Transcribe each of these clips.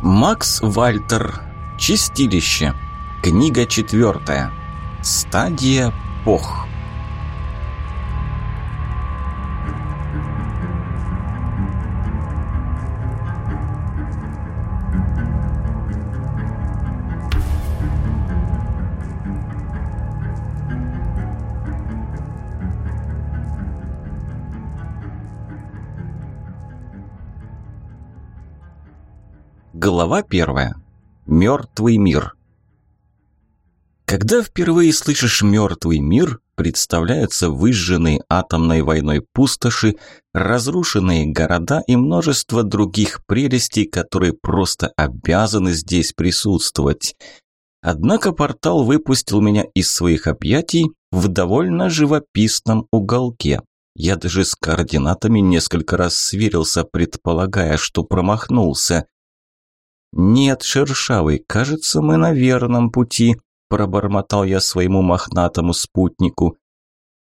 Макс Вальтер. Чистилище. Книга четвертая. Стадия Пох. Глава первая. Мертвый мир. Когда впервые слышишь «мертвый мир», представляются выжженные атомной войной пустоши, разрушенные города и множество других прелестей, которые просто обязаны здесь присутствовать. Однако портал выпустил меня из своих объятий в довольно живописном уголке. Я даже с координатами несколько раз сверился, предполагая, что промахнулся – «Нет, шершавый, кажется, мы на верном пути», – пробормотал я своему мохнатому спутнику.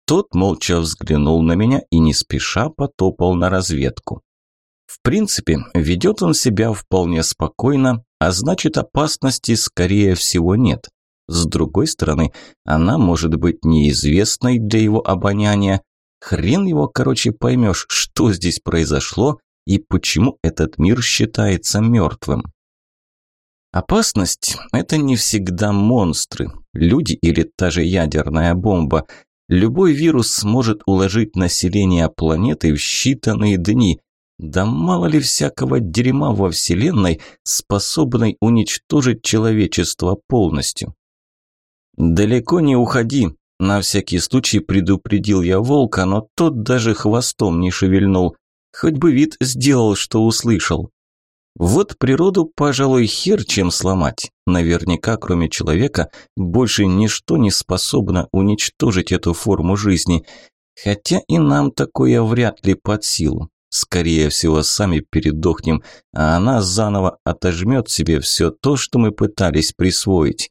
Тот молча взглянул на меня и не спеша потопал на разведку. В принципе, ведет он себя вполне спокойно, а значит опасности скорее всего нет. С другой стороны, она может быть неизвестной для его обоняния. Хрен его, короче, поймешь, что здесь произошло и почему этот мир считается мертвым. Опасность – это не всегда монстры, люди или та же ядерная бомба. Любой вирус может уложить население планеты в считанные дни. Да мало ли всякого дерьма во Вселенной, способной уничтожить человечество полностью. «Далеко не уходи», – на всякий случай предупредил я волка, но тот даже хвостом не шевельнул. Хоть бы вид сделал, что услышал. Вот природу, пожалуй, хер чем сломать. Наверняка, кроме человека, больше ничто не способно уничтожить эту форму жизни. Хотя и нам такое вряд ли под силу. Скорее всего, сами передохнем, а она заново отожмет себе все то, что мы пытались присвоить.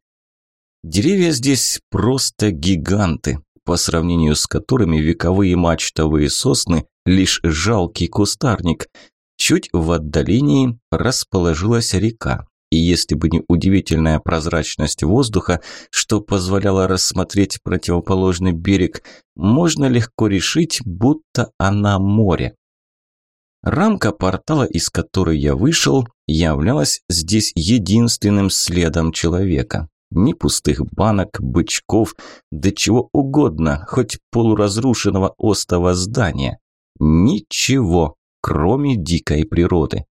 Деревья здесь просто гиганты, по сравнению с которыми вековые мачтовые сосны – лишь жалкий кустарник – Чуть в отдалении расположилась река, и если бы не удивительная прозрачность воздуха, что позволяло рассмотреть противоположный берег, можно легко решить, будто она море. Рамка портала, из которой я вышел, являлась здесь единственным следом человека. Ни пустых банок, бычков, да чего угодно, хоть полуразрушенного остова здания. Ничего кроме дикой природы.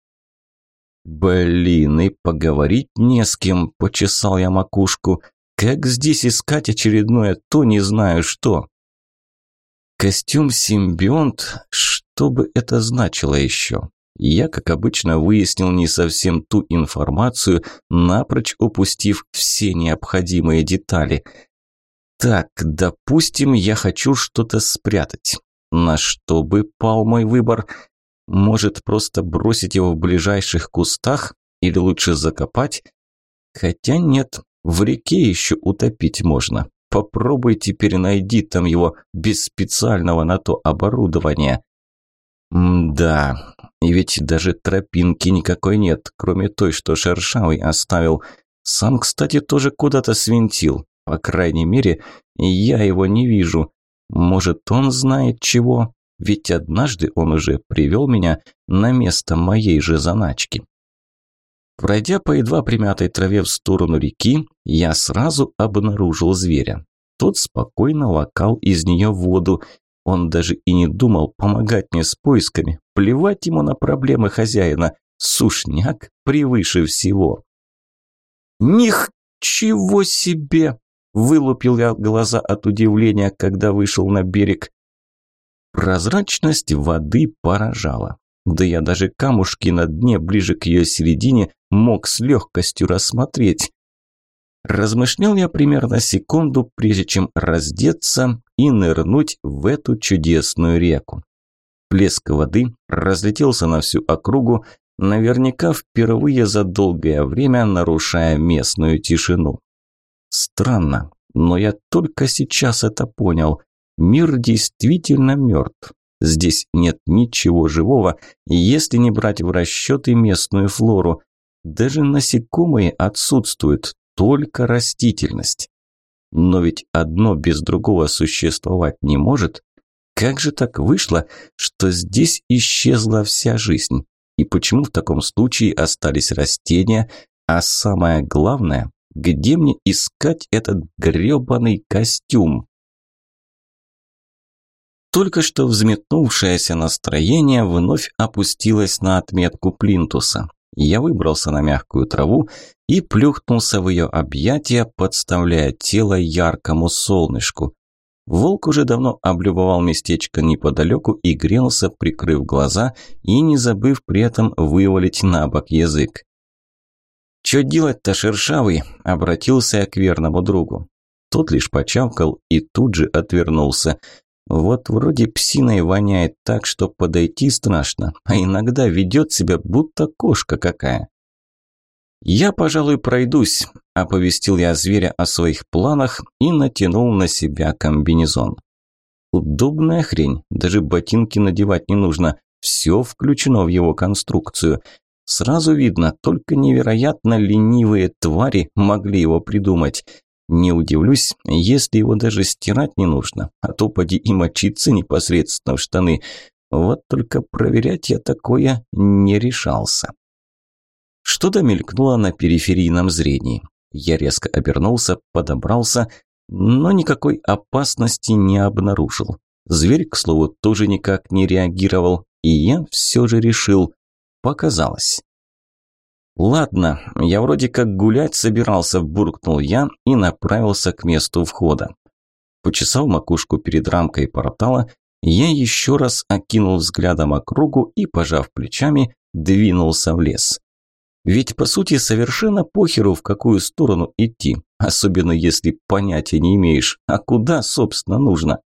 «Блин, и поговорить не с кем», – почесал я макушку. «Как здесь искать очередное то, не знаю что?» Костюм симбионт, что бы это значило еще? Я, как обычно, выяснил не совсем ту информацию, напрочь упустив все необходимые детали. Так, допустим, я хочу что-то спрятать. На что бы пал мой выбор? Может, просто бросить его в ближайших кустах или лучше закопать? Хотя нет, в реке еще утопить можно. Попробуй теперь найди там его без специального на то оборудования. да, и ведь даже тропинки никакой нет, кроме той, что Шершавый оставил. Сам, кстати, тоже куда-то свинтил. По крайней мере, я его не вижу. Может, он знает чего? Ведь однажды он уже привел меня на место моей же заначки. Пройдя по едва примятой траве в сторону реки, я сразу обнаружил зверя. Тот спокойно лакал из нее воду. Он даже и не думал помогать мне с поисками. Плевать ему на проблемы хозяина. Сушняк превыше всего. «Них чего себе!» – вылупил я глаза от удивления, когда вышел на берег. Прозрачность воды поражала. Да я даже камушки на дне ближе к ее середине мог с легкостью рассмотреть. Размышлял я примерно секунду, прежде чем раздеться и нырнуть в эту чудесную реку. Плеск воды разлетелся на всю округу, наверняка впервые за долгое время нарушая местную тишину. Странно, но я только сейчас это понял. Мир действительно мертв. Здесь нет ничего живого, если не брать в расчеты местную флору. Даже насекомые отсутствуют, только растительность. Но ведь одно без другого существовать не может. Как же так вышло, что здесь исчезла вся жизнь? И почему в таком случае остались растения? А самое главное, где мне искать этот грёбаный костюм? Только что взметнувшееся настроение вновь опустилось на отметку плинтуса. Я выбрался на мягкую траву и плюхнулся в ее объятия, подставляя тело яркому солнышку. Волк уже давно облюбовал местечко неподалеку и грелся, прикрыв глаза и не забыв при этом вывалить на бок язык. «Чё делать-то, шершавый?» – обратился я к верному другу. Тот лишь почавкал и тут же отвернулся. Вот вроде псиной воняет так, что подойти страшно, а иногда ведет себя будто кошка какая. «Я, пожалуй, пройдусь», – оповестил я зверя о своих планах и натянул на себя комбинезон. Удобная хрень, даже ботинки надевать не нужно, все включено в его конструкцию. Сразу видно, только невероятно ленивые твари могли его придумать. Не удивлюсь, если его даже стирать не нужно, а то поди и мочиться непосредственно в штаны. Вот только проверять я такое не решался. Что-то мелькнуло на периферийном зрении. Я резко обернулся, подобрался, но никакой опасности не обнаружил. Зверь, к слову, тоже никак не реагировал, и я все же решил. Показалось. «Ладно, я вроде как гулять собирался», – буркнул я и направился к месту входа. Почесав макушку перед рамкой портала, я еще раз окинул взглядом округу и, пожав плечами, двинулся в лес. Ведь, по сути, совершенно похеру, в какую сторону идти, особенно если понятия не имеешь, а куда, собственно, нужно.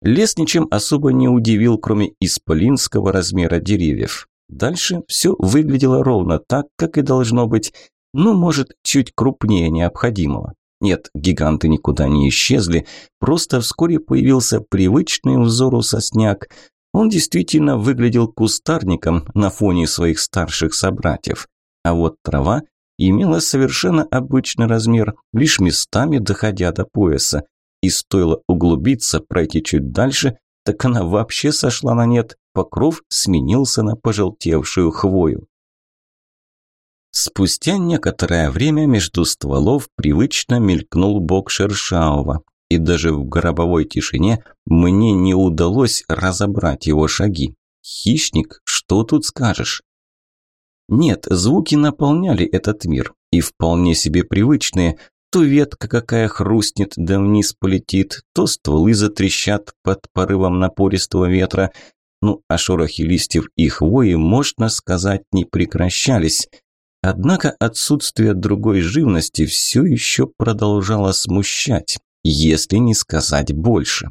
Лес ничем особо не удивил, кроме исполинского размера деревьев. Дальше все выглядело ровно так, как и должно быть, ну, может, чуть крупнее необходимого. Нет, гиганты никуда не исчезли, просто вскоре появился привычный взору сосняк. Он действительно выглядел кустарником на фоне своих старших собратьев. А вот трава имела совершенно обычный размер, лишь местами доходя до пояса. И стоило углубиться, пройти чуть дальше, так она вообще сошла на нет, покров сменился на пожелтевшую хвою. Спустя некоторое время между стволов привычно мелькнул бок Шершавого, и даже в гробовой тишине мне не удалось разобрать его шаги. Хищник, что тут скажешь? Нет, звуки наполняли этот мир, и вполне себе привычные, то ветка какая хрустнет да вниз полетит, то стволы затрещат под порывом напористого ветра. Ну, а шорохи листьев и хвои, можно сказать, не прекращались. Однако отсутствие другой живности все еще продолжало смущать, если не сказать больше.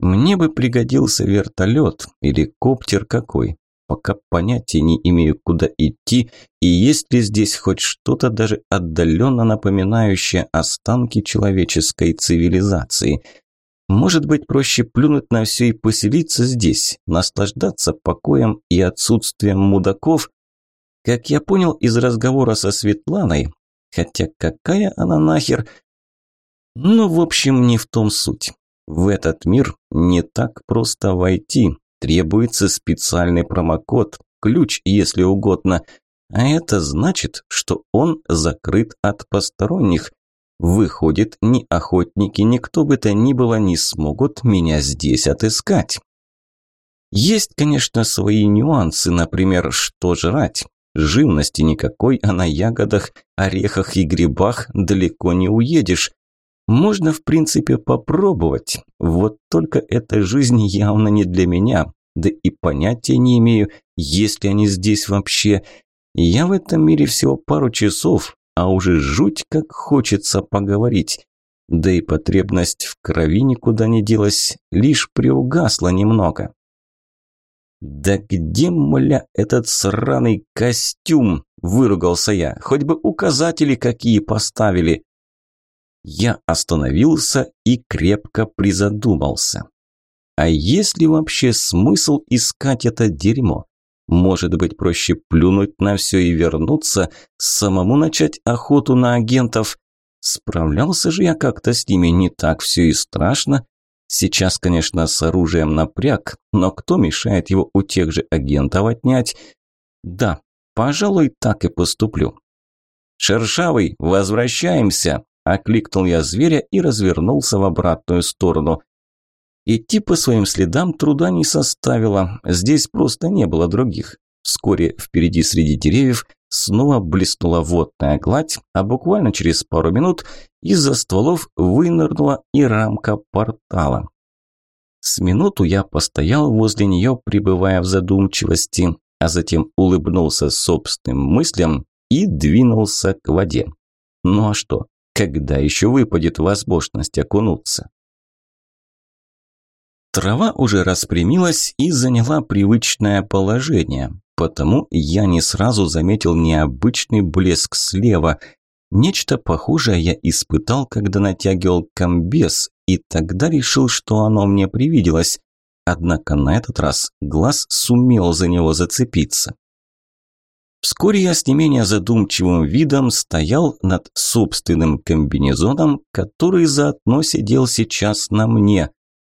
Мне бы пригодился вертолет или коптер какой, пока понятия не имею, куда идти и есть ли здесь хоть что-то даже отдаленно напоминающее останки человеческой цивилизации. Может быть, проще плюнуть на все и поселиться здесь, наслаждаться покоем и отсутствием мудаков? Как я понял из разговора со Светланой, хотя какая она нахер... Ну, в общем, не в том суть. В этот мир не так просто войти, Требуется специальный промокод, ключ, если угодно. А это значит, что он закрыт от посторонних. Выходит, ни охотники, ни кто бы то ни было не смогут меня здесь отыскать. Есть, конечно, свои нюансы, например, что жрать. Живности никакой, а на ягодах, орехах и грибах далеко не уедешь. Можно, в принципе, попробовать. Вот только эта жизнь явно не для меня. Да и понятия не имею, есть ли они здесь вообще. Я в этом мире всего пару часов, а уже жуть как хочется поговорить. Да и потребность в крови никуда не делась, лишь приугасла немного. «Да где, мля, этот сраный костюм?» – выругался я. «Хоть бы указатели какие поставили». Я остановился и крепко призадумался. А есть ли вообще смысл искать это дерьмо? Может быть, проще плюнуть на все и вернуться, самому начать охоту на агентов? Справлялся же я как-то с ними, не так все и страшно. Сейчас, конечно, с оружием напряг, но кто мешает его у тех же агентов отнять? Да, пожалуй, так и поступлю. «Шершавый, возвращаемся!» – окликнул я зверя и развернулся в обратную сторону. Идти по своим следам труда не составило, здесь просто не было других. Вскоре впереди среди деревьев снова блеснула водная гладь, а буквально через пару минут из-за стволов вынырнула и рамка портала. С минуту я постоял возле нее, пребывая в задумчивости, а затем улыбнулся собственным мыслям и двинулся к воде. Ну а что, когда еще выпадет возможность окунуться? Трава уже распрямилась и заняла привычное положение, потому я не сразу заметил необычный блеск слева. Нечто похожее я испытал, когда натягивал комбез, и тогда решил, что оно мне привиделось. Однако на этот раз глаз сумел за него зацепиться. Вскоре я с не менее задумчивым видом стоял над собственным комбинезоном, который заодно сидел сейчас на мне.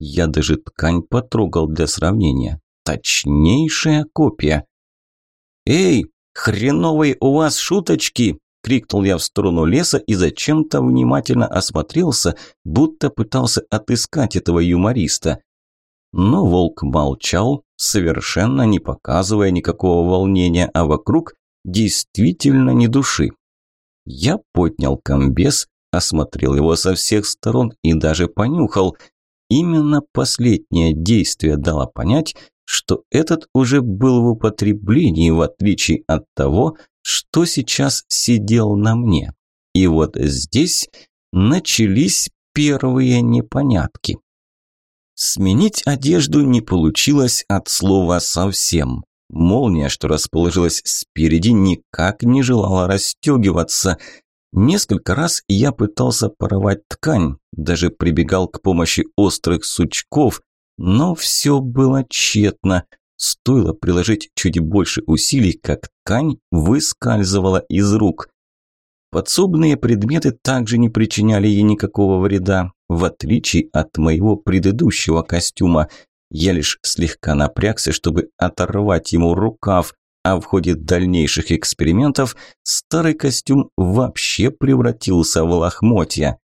Я даже ткань потрогал для сравнения. Точнейшая копия. «Эй, хреновые у вас шуточки!» – крикнул я в сторону леса и зачем-то внимательно осмотрелся, будто пытался отыскать этого юмориста. Но волк молчал, совершенно не показывая никакого волнения, а вокруг действительно ни души. Я поднял комбез, осмотрел его со всех сторон и даже понюхал – Именно последнее действие дало понять, что этот уже был в употреблении, в отличие от того, что сейчас сидел на мне. И вот здесь начались первые непонятки. Сменить одежду не получилось от слова совсем. Молния, что расположилась спереди, никак не желала расстегиваться – Несколько раз я пытался порвать ткань, даже прибегал к помощи острых сучков, но все было тщетно. Стоило приложить чуть больше усилий, как ткань выскальзывала из рук. Подсобные предметы также не причиняли ей никакого вреда, в отличие от моего предыдущего костюма. Я лишь слегка напрягся, чтобы оторвать ему рукав, а в ходе дальнейших экспериментов старый костюм вообще превратился в лохмотья.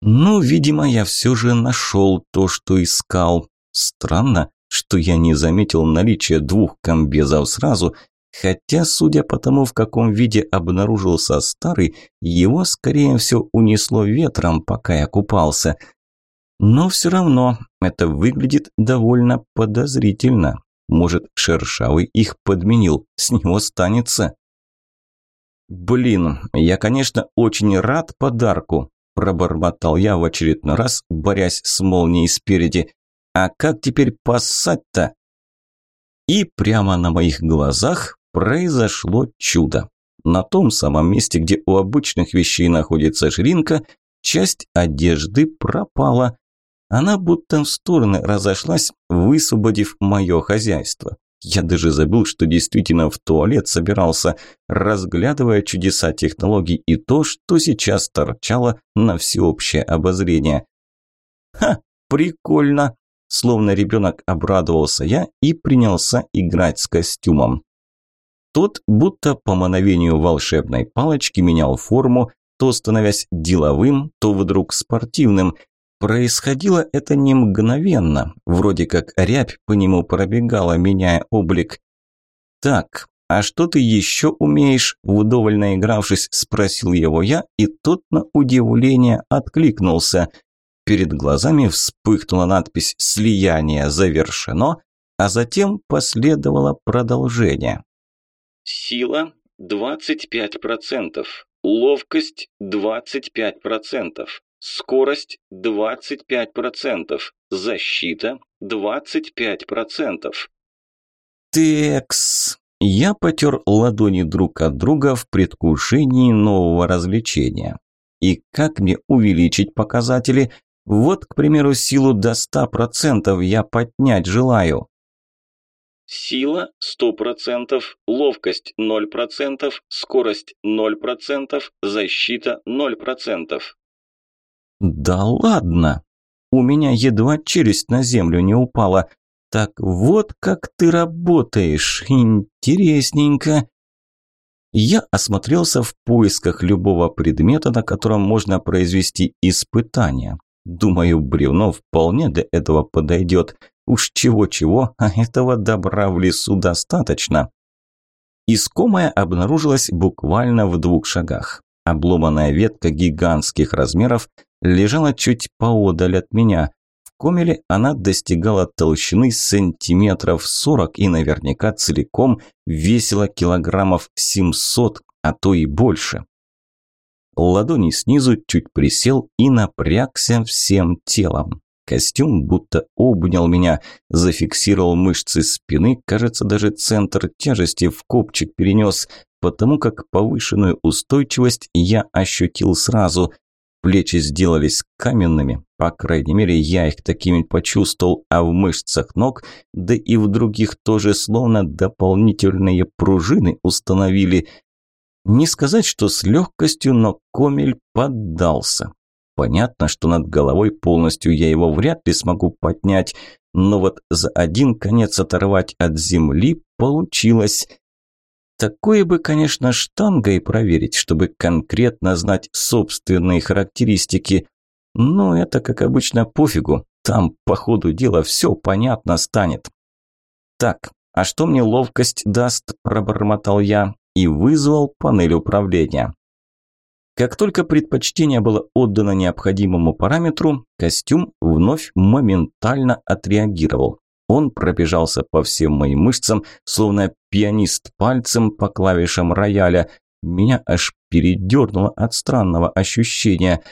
Ну, видимо, я все же нашел то, что искал. Странно, что я не заметил наличие двух комбезов сразу, хотя, судя по тому, в каком виде обнаружился старый, его, скорее всего, унесло ветром, пока я купался. Но все равно это выглядит довольно подозрительно. Может, Шершавый их подменил, с него станется. «Блин, я, конечно, очень рад подарку», – пробормотал я в очередной раз, борясь с молнией спереди. «А как теперь поссать-то?» И прямо на моих глазах произошло чудо. На том самом месте, где у обычных вещей находится ширинка, часть одежды пропала, она будто в стороны разошлась, высвободив мое хозяйство. Я даже забыл, что действительно в туалет собирался, разглядывая чудеса технологий и то, что сейчас торчало на всеобщее обозрение. «Ха, прикольно!» Словно ребенок обрадовался я и принялся играть с костюмом. Тот, будто по мановению волшебной палочки, менял форму, то становясь деловым, то вдруг спортивным, Происходило это не мгновенно, вроде как рябь по нему пробегала, меняя облик. «Так, а что ты еще умеешь?» – вдоволь наигравшись, спросил его я, и тот на удивление откликнулся. Перед глазами вспыхнула надпись «Слияние завершено», а затем последовало продолжение. Сила 25%, ловкость 25%, Скорость 25%, защита 25%. Текс. Я потер ладони друг от друга в предвкушении нового развлечения. И как мне увеличить показатели? Вот, к примеру, силу до 100% я поднять желаю. Сила 100%, ловкость 0%, скорость 0%, защита 0%. Да ладно! У меня едва челюсть на землю не упала. Так вот как ты работаешь. Интересненько. Я осмотрелся в поисках любого предмета, на котором можно произвести испытание. Думаю, бревно вполне для этого подойдет. Уж чего-чего, а этого добра в лесу достаточно. Искомая обнаружилась буквально в двух шагах. Обломанная ветка гигантских размеров лежала чуть поодаль от меня. В комеле она достигала толщины сантиметров сорок и наверняка целиком весила килограммов семьсот, а то и больше. Ладони снизу чуть присел и напрягся всем телом. Костюм будто обнял меня, зафиксировал мышцы спины, кажется, даже центр тяжести в копчик перенес, потому как повышенную устойчивость я ощутил сразу. Плечи сделались каменными, по крайней мере, я их такими почувствовал, а в мышцах ног, да и в других тоже словно дополнительные пружины установили. Не сказать, что с легкостью, но Комель поддался. Понятно, что над головой полностью я его вряд ли смогу поднять, но вот за один конец оторвать от земли получилось. Такое бы, конечно, штангой проверить, чтобы конкретно знать собственные характеристики. Но это, как обычно, пофигу. Там, по ходу дела, все понятно станет. Так, а что мне ловкость даст, пробормотал я и вызвал панель управления. Как только предпочтение было отдано необходимому параметру, костюм вновь моментально отреагировал. Он пробежался по всем моим мышцам, словно пианист пальцем по клавишам рояля. Меня аж передернуло от странного ощущения.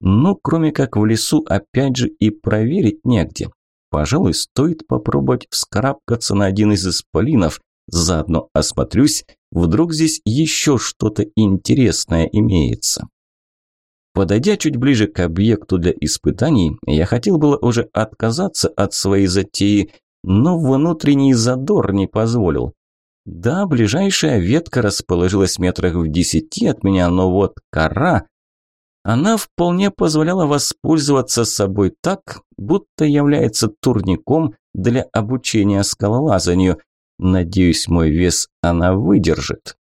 Но кроме как в лесу, опять же, и проверить негде. Пожалуй, стоит попробовать вскарабкаться на один из исполинов. Заодно осмотрюсь, вдруг здесь еще что-то интересное имеется. Подойдя чуть ближе к объекту для испытаний, я хотел было уже отказаться от своей затеи, но внутренний задор не позволил. Да, ближайшая ветка расположилась метрах в десяти от меня, но вот кора... Она вполне позволяла воспользоваться собой так, будто является турником для обучения скалолазанию, Надеюсь, мой вес она выдержит.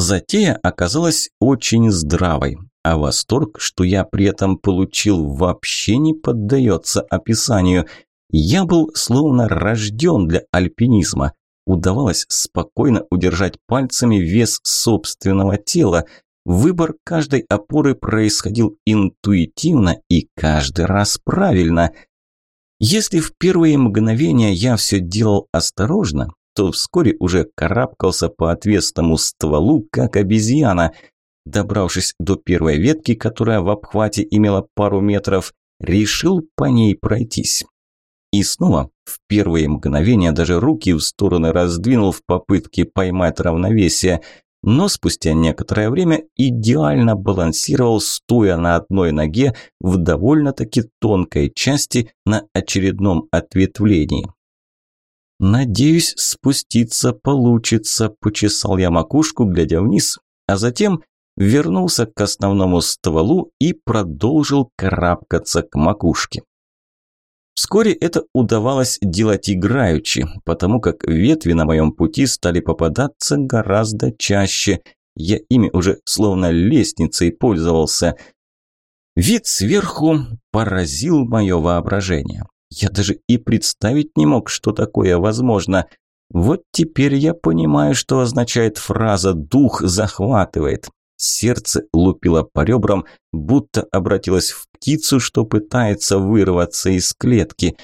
Затея оказалась очень здравой, а восторг, что я при этом получил, вообще не поддается описанию. Я был словно рожден для альпинизма. Удавалось спокойно удержать пальцами вес собственного тела. Выбор каждой опоры происходил интуитивно и каждый раз правильно – если в первые мгновения я все делал осторожно, то вскоре уже карабкался по отвесному стволу, как обезьяна. Добравшись до первой ветки, которая в обхвате имела пару метров, решил по ней пройтись. И снова в первые мгновения даже руки в стороны раздвинул в попытке поймать равновесие – но спустя некоторое время идеально балансировал, стоя на одной ноге в довольно-таки тонкой части на очередном ответвлении. «Надеюсь, спуститься получится», – почесал я макушку, глядя вниз, а затем вернулся к основному стволу и продолжил карабкаться к макушке. Вскоре это удавалось делать играючи, потому как ветви на моем пути стали попадаться гораздо чаще. Я ими уже словно лестницей пользовался. Вид сверху поразил мое воображение. Я даже и представить не мог, что такое возможно. Вот теперь я понимаю, что означает фраза «дух захватывает». Сердце лупило по ребрам, будто обратилось в птицу, что пытается вырваться из клетки.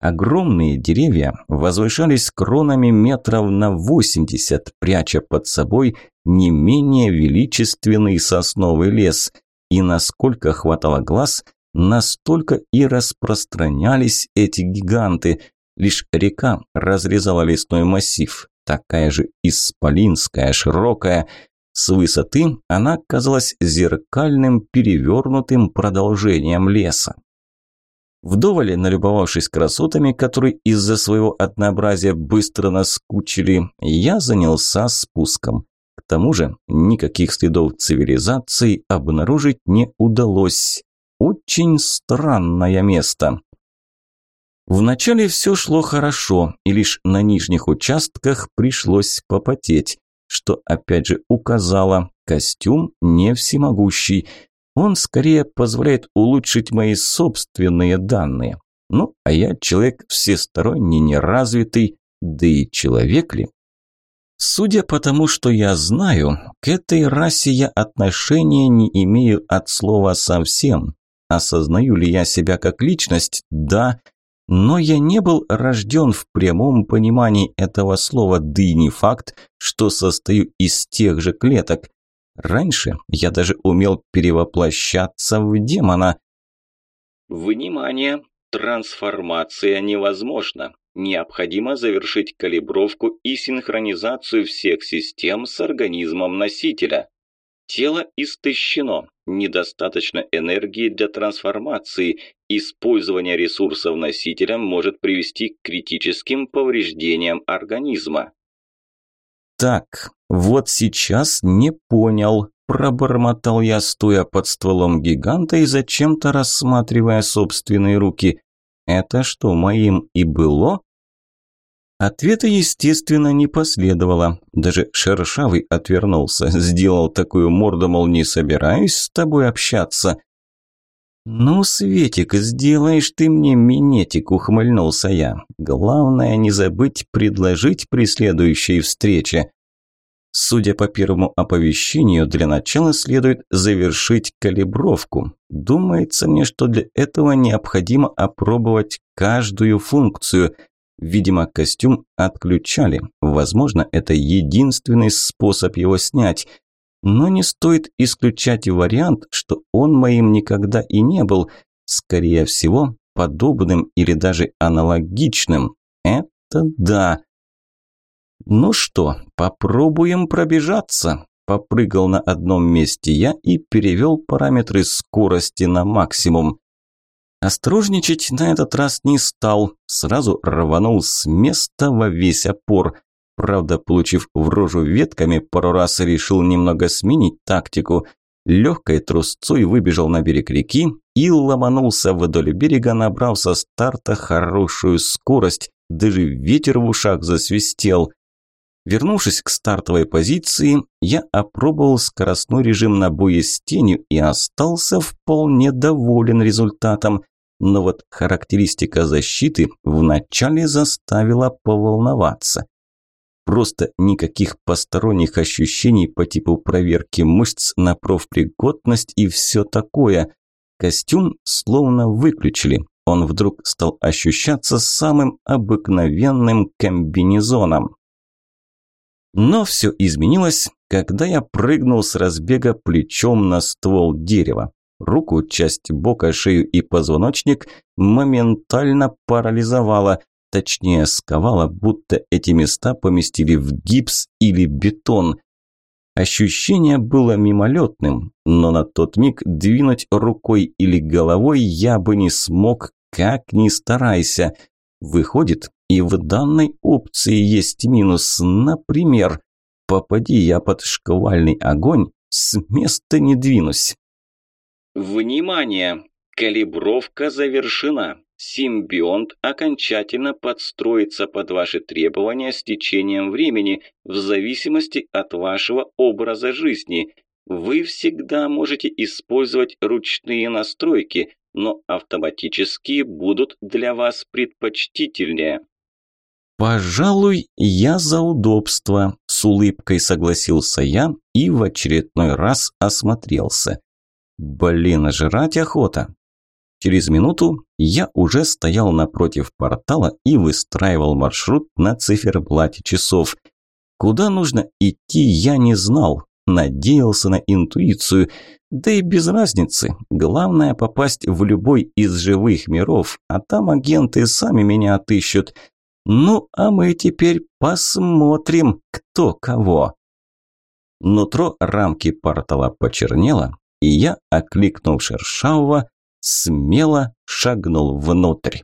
Огромные деревья возвышались кронами метров на восемьдесят, пряча под собой не менее величественный сосновый лес. И насколько хватало глаз, настолько и распространялись эти гиганты. Лишь река разрезала лесной массив, такая же исполинская, широкая – с высоты она казалась зеркальным перевернутым продолжением леса. Вдоволь налюбовавшись красотами, которые из-за своего однообразия быстро наскучили, я занялся спуском. К тому же никаких следов цивилизации обнаружить не удалось. Очень странное место. Вначале все шло хорошо, и лишь на нижних участках пришлось попотеть, что опять же указало, костюм не всемогущий – он скорее позволяет улучшить мои собственные данные. Ну, а я человек всесторонне неразвитый, да и человек ли? Судя по тому, что я знаю, к этой расе я отношения не имею от слова совсем. Осознаю ли я себя как личность? Да. Но я не был рожден в прямом понимании этого слова, да и не факт, что состою из тех же клеток. Раньше я даже умел перевоплощаться в демона. Внимание! Трансформация невозможна. Необходимо завершить калибровку и синхронизацию всех систем с организмом носителя. Тело истощено, недостаточно энергии для трансформации. Использование ресурсов носителя может привести к критическим повреждениям организма. Так, вот сейчас не понял, пробормотал я, стоя под стволом гиганта и зачем-то рассматривая собственные руки. Это что, моим и было? Ответа, естественно, не последовало. Даже Шершавый отвернулся, сделал такую морду, мол, не собираюсь с тобой общаться. «Ну, Светик, сделаешь ты мне минетик», – ухмыльнулся я. «Главное не забыть предложить при следующей встрече». Судя по первому оповещению, для начала следует завершить калибровку. Думается мне, что для этого необходимо опробовать каждую функцию. Видимо, костюм отключали. Возможно, это единственный способ его снять. Но не стоит исключать вариант, что он моим никогда и не был. Скорее всего, подобным или даже аналогичным. Это да. Ну что, попробуем пробежаться. Попрыгал на одном месте я и перевел параметры скорости на максимум. Осторожничать на этот раз не стал, сразу рванул с места во весь опор. Правда, получив в рожу ветками, пару раз решил немного сменить тактику. Легкой трусцой выбежал на берег реки и ломанулся вдоль берега, набрав со старта хорошую скорость. Даже ветер в ушах засвистел. Вернувшись к стартовой позиции, я опробовал скоростной режим на бое с тенью и остался вполне доволен результатом. Но вот характеристика защиты вначале заставила поволноваться. Просто никаких посторонних ощущений по типу проверки мышц на профпригодность и все такое. Костюм словно выключили. Он вдруг стал ощущаться самым обыкновенным комбинезоном. Но все изменилось, когда я прыгнул с разбега плечом на ствол дерева. Руку, часть бока, шею и позвоночник моментально парализовало, точнее сковало, будто эти места поместили в гипс или бетон. Ощущение было мимолетным, но на тот миг двинуть рукой или головой я бы не смог, как ни старайся. Выходит, и в данной опции есть минус. Например, попади я под шквальный огонь, с места не двинусь. Внимание! Калибровка завершена. Симбионт окончательно подстроится под ваши требования с течением времени в зависимости от вашего образа жизни. Вы всегда можете использовать ручные настройки, но автоматические будут для вас предпочтительнее. «Пожалуй, я за удобство», – с улыбкой согласился я и в очередной раз осмотрелся. «Блин, жрать охота». Через минуту я уже стоял напротив портала и выстраивал маршрут на циферблате часов. Куда нужно идти, я не знал, надеялся на интуицию, да и без разницы. Главное попасть в любой из живых миров, а там агенты сами меня отыщут. Ну, а мы теперь посмотрим, кто кого. Нутро рамки портала почернело, и я, окликнув Шершавого, смело шагнул внутрь.